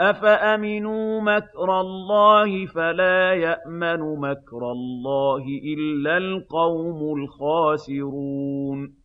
أَفَأَمِنُوا مَكْرَ اللَّهِ فَلَا يَأْمَنُ مَكْرَ اللَّهِ إِلَّا الْقَوْمُ الْخَاسِرُونَ